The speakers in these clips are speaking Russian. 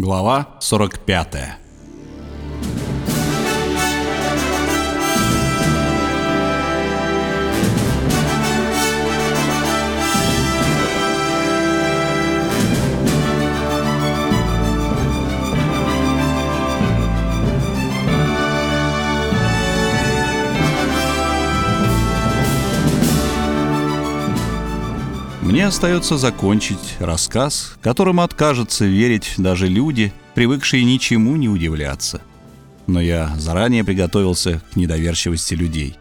Глава 45 Мне остается закончить рассказ, которому откажутся верить даже люди, привыкшие ничему не удивляться. Но я заранее приготовился к недоверчивости людей.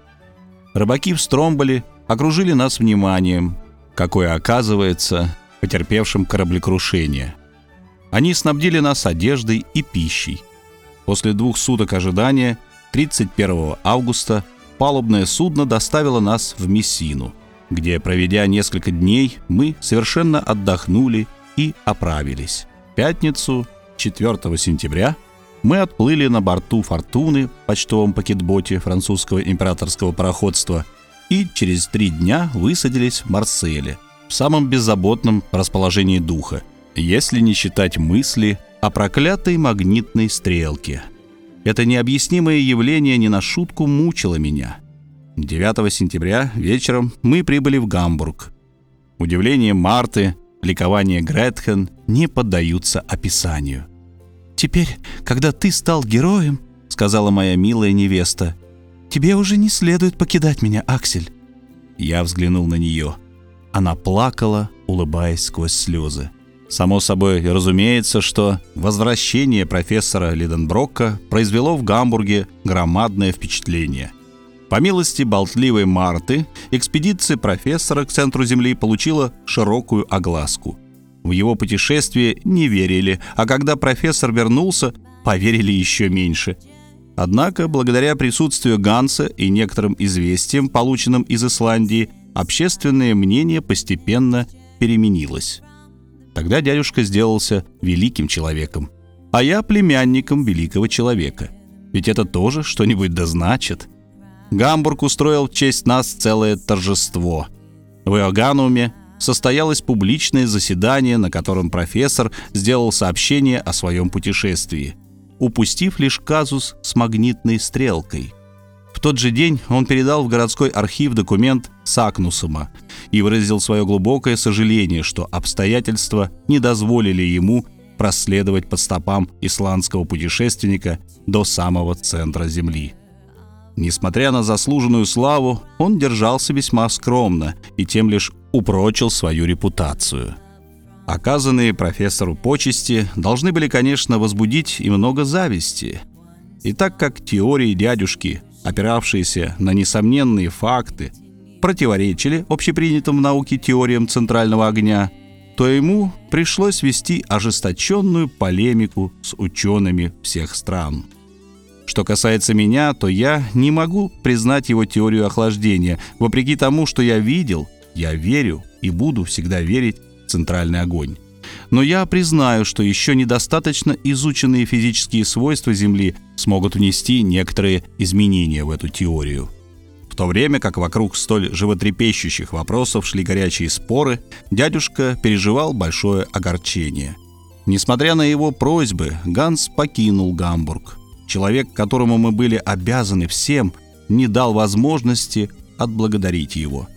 Рыбаки в Стромболе окружили нас вниманием, какое оказывается потерпевшим кораблекрушение. Они снабдили нас одеждой и пищей. После двух суток ожидания, 31 августа, палубное судно доставило нас в Мессину – где, проведя несколько дней, мы совершенно отдохнули и оправились. В пятницу, 4 сентября, мы отплыли на борту «Фортуны» почтовом пакетботе французского императорского пароходства и через три дня высадились в Марселе, в самом беззаботном расположении духа, если не считать мысли о проклятой магнитной стрелке. Это необъяснимое явление не на шутку мучило меня — 9 сентября вечером мы прибыли в Гамбург. Удивление Марты, ликование Гретхен не поддаются описанию. «Теперь, когда ты стал героем, — сказала моя милая невеста, — тебе уже не следует покидать меня, Аксель». Я взглянул на нее. Она плакала, улыбаясь сквозь слезы. Само собой, разумеется, что возвращение профессора Лиденброкка произвело в Гамбурге громадное впечатление — по милости болтливой Марты, экспедиция профессора к центру Земли получила широкую огласку. В его путешествие не верили, а когда профессор вернулся, поверили еще меньше. Однако, благодаря присутствию Ганса и некоторым известиям, полученным из Исландии, общественное мнение постепенно переменилось. Тогда дядюшка сделался великим человеком, а я племянником великого человека. Ведь это тоже что-нибудь да. Гамбург устроил в честь нас целое торжество. В Иоганнуме состоялось публичное заседание, на котором профессор сделал сообщение о своем путешествии, упустив лишь казус с магнитной стрелкой. В тот же день он передал в городской архив документ Сакнусума и выразил свое глубокое сожаление, что обстоятельства не дозволили ему проследовать по стопам исландского путешественника до самого центра Земли. Несмотря на заслуженную славу, он держался весьма скромно и тем лишь упрочил свою репутацию. Оказанные профессору почести должны были, конечно, возбудить и много зависти. И так как теории дядюшки, опиравшиеся на несомненные факты, противоречили общепринятым в науке теориям центрального огня, то ему пришлось вести ожесточенную полемику с учеными всех стран – что касается меня, то я не могу признать его теорию охлаждения, вопреки тому, что я видел, я верю и буду всегда верить в центральный огонь. Но я признаю, что еще недостаточно изученные физические свойства Земли смогут внести некоторые изменения в эту теорию. В то время как вокруг столь животрепещущих вопросов шли горячие споры, дядюшка переживал большое огорчение. Несмотря на его просьбы, Ганс покинул Гамбург. Человек, которому мы были обязаны всем, не дал возможности отблагодарить его.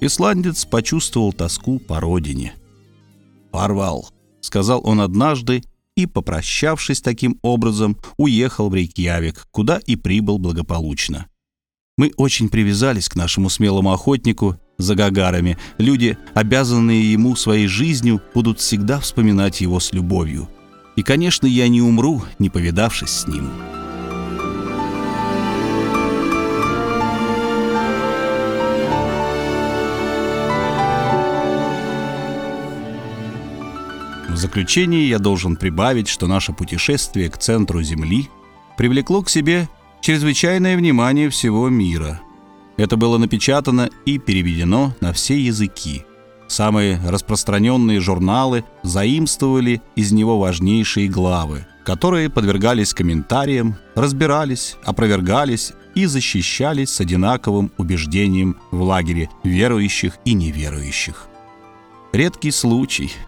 Исландец почувствовал тоску по родине. «Порвал», — сказал он однажды, и, попрощавшись таким образом, уехал в Рейкьявик, куда и прибыл благополучно. Мы очень привязались к нашему смелому охотнику за гагарами. Люди, обязанные ему своей жизнью, будут всегда вспоминать его с любовью. И, конечно, я не умру, не повидавшись с ним». В заключение я должен прибавить, что наше путешествие к центру Земли привлекло к себе чрезвычайное внимание всего мира. Это было напечатано и переведено на все языки. Самые распространенные журналы заимствовали из него важнейшие главы, которые подвергались комментариям, разбирались, опровергались и защищались с одинаковым убеждением в лагере верующих и неверующих. Редкий случай –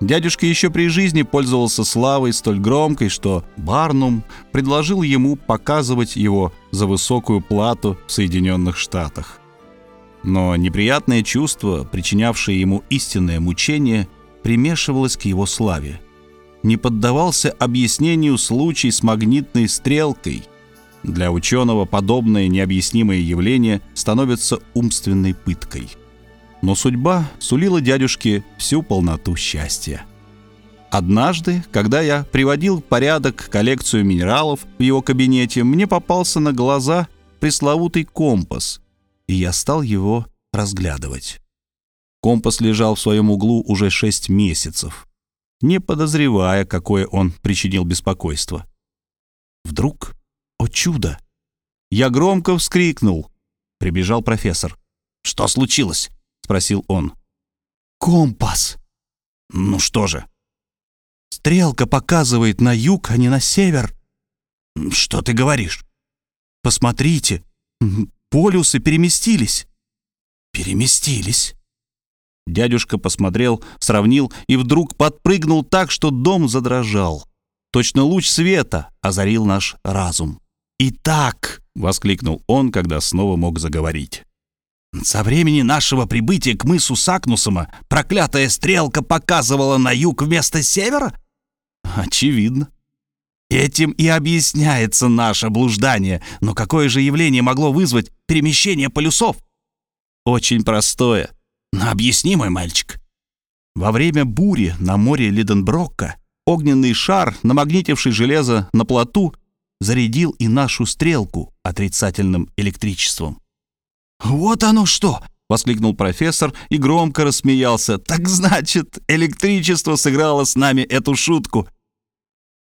Дядюшка еще при жизни пользовался славой столь громкой, что Барнум предложил ему показывать его за высокую плату в Соединенных Штатах. Но неприятное чувство, причинявшее ему истинное мучение, примешивалось к его славе. Не поддавался объяснению случай с магнитной стрелкой. Для ученого подобное необъяснимое явление становится умственной пыткой – но судьба сулила дядюшке всю полноту счастья. Однажды, когда я приводил в порядок коллекцию минералов в его кабинете, мне попался на глаза пресловутый компас, и я стал его разглядывать. Компас лежал в своем углу уже шесть месяцев, не подозревая, какое он причинил беспокойство. Вдруг, о чудо, я громко вскрикнул. Прибежал профессор. «Что случилось?» спросил он. «Компас!» «Ну что же?» «Стрелка показывает на юг, а не на север». «Что ты говоришь?» «Посмотрите, полюсы переместились». «Переместились?» Дядюшка посмотрел, сравнил и вдруг подпрыгнул так, что дом задрожал. Точно луч света озарил наш разум. «Итак!» — воскликнул он, когда снова мог заговорить. Со времени нашего прибытия к мысу Сакнусома проклятая стрелка показывала на юг вместо севера? Очевидно. Этим и объясняется наше блуждание. Но какое же явление могло вызвать перемещение полюсов? Очень простое, но объяснимое, мальчик. Во время бури на море Лиденброкка огненный шар, намагнитивший железо на плоту, зарядил и нашу стрелку отрицательным электричеством. «Вот оно что!» — воскликнул профессор и громко рассмеялся. «Так значит, электричество сыграло с нами эту шутку!»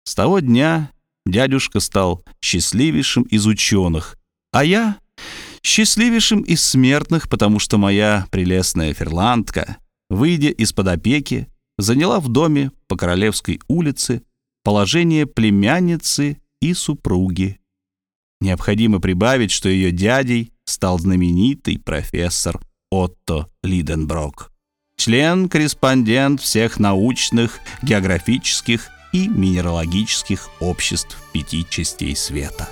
С того дня дядюшка стал счастливейшим из ученых, а я — счастливейшим из смертных, потому что моя прелестная ферландка, выйдя из-под опеки, заняла в доме по Королевской улице положение племянницы и супруги. Необходимо прибавить, что ее дядей стал знаменитый профессор Отто Лиденброк, член-корреспондент всех научных, географических и минералогических обществ пяти частей света.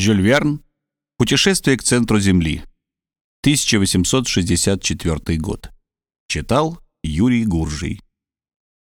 Жюль Верн. Путешествие к центру Земли. 1864 год. Читал Юрий Гуржий.